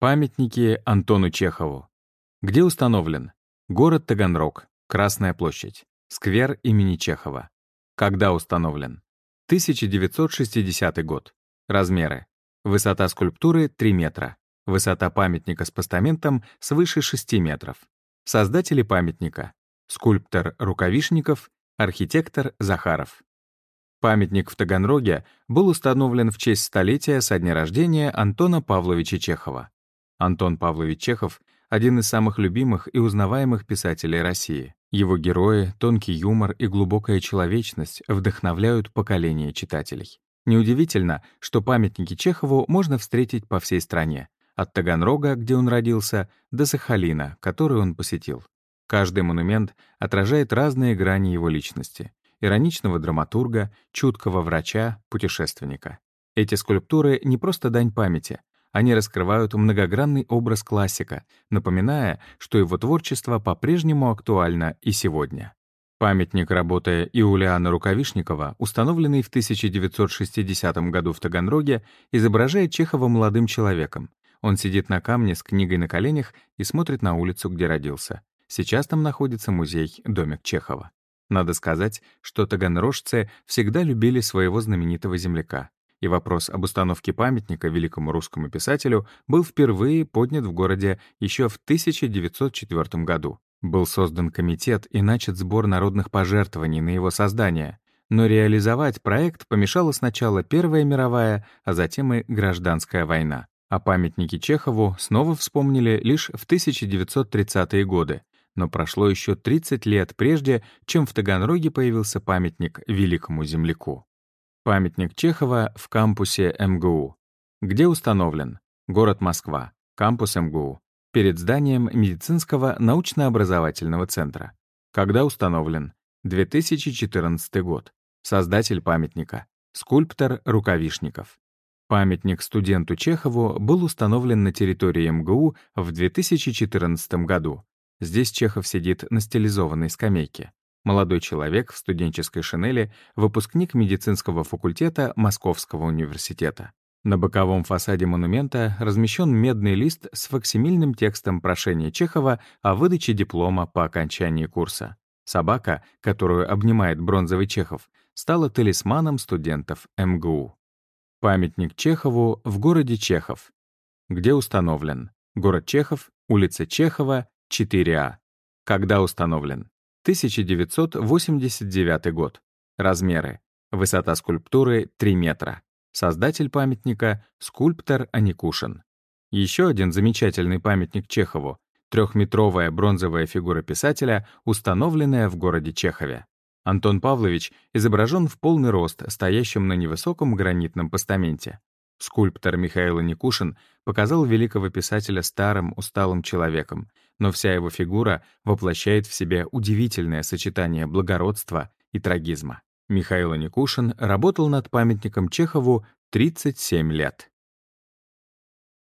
Памятники Антону Чехову. Где установлен? Город Таганрог, Красная площадь, сквер имени Чехова. Когда установлен? 1960 год. Размеры. Высота скульптуры — 3 метра. Высота памятника с постаментом свыше 6 метров. Создатели памятника. Скульптор Рукавишников, архитектор Захаров. Памятник в Таганроге был установлен в честь столетия со дня рождения Антона Павловича Чехова. Антон Павлович Чехов — один из самых любимых и узнаваемых писателей России. Его герои, тонкий юмор и глубокая человечность вдохновляют поколение читателей. Неудивительно, что памятники Чехову можно встретить по всей стране, от Таганрога, где он родился, до Сахалина, который он посетил. Каждый монумент отражает разные грани его личности ироничного драматурга, чуткого врача, путешественника. Эти скульптуры не просто дань памяти, они раскрывают многогранный образ классика, напоминая, что его творчество по-прежнему актуально и сегодня. Памятник работы Иулиана Рукавишникова, установленный в 1960 году в Таганроге, изображает Чехова молодым человеком. Он сидит на камне с книгой на коленях и смотрит на улицу, где родился. Сейчас там находится музей «Домик Чехова». Надо сказать, что таганрожцы всегда любили своего знаменитого земляка, и вопрос об установке памятника великому русскому писателю был впервые поднят в городе еще в 1904 году. Был создан комитет и начат сбор народных пожертвований на его создание, но реализовать проект помешала сначала Первая мировая, а затем и Гражданская война. О памятнике Чехову снова вспомнили лишь в 1930-е годы, но прошло еще 30 лет прежде, чем в Таганроге появился памятник великому земляку. Памятник Чехова в кампусе МГУ. Где установлен? Город Москва, кампус МГУ, перед зданием медицинского научно-образовательного центра. Когда установлен? 2014 год. Создатель памятника. Скульптор Рукавишников. Памятник студенту Чехову был установлен на территории МГУ в 2014 году. Здесь Чехов сидит на стилизованной скамейке. Молодой человек в студенческой шинели, выпускник медицинского факультета Московского университета. На боковом фасаде монумента размещен медный лист с факсимильным текстом прошения Чехова о выдаче диплома по окончании курса. Собака, которую обнимает бронзовый Чехов, стала талисманом студентов МГУ. Памятник Чехову в городе Чехов. Где установлен? Город Чехов, улица Чехова, 4А. Когда установлен? 1989 год. Размеры. Высота скульптуры 3 метра. Создатель памятника — скульптор Аникушин. Еще один замечательный памятник Чехову — трехметровая бронзовая фигура писателя, установленная в городе Чехове. Антон Павлович изображен в полный рост, стоящим на невысоком гранитном постаменте. Скульптор Михаил Никушин показал великого писателя старым, усталым человеком, но вся его фигура воплощает в себе удивительное сочетание благородства и трагизма. Михаил Никушин работал над памятником Чехову 37 лет.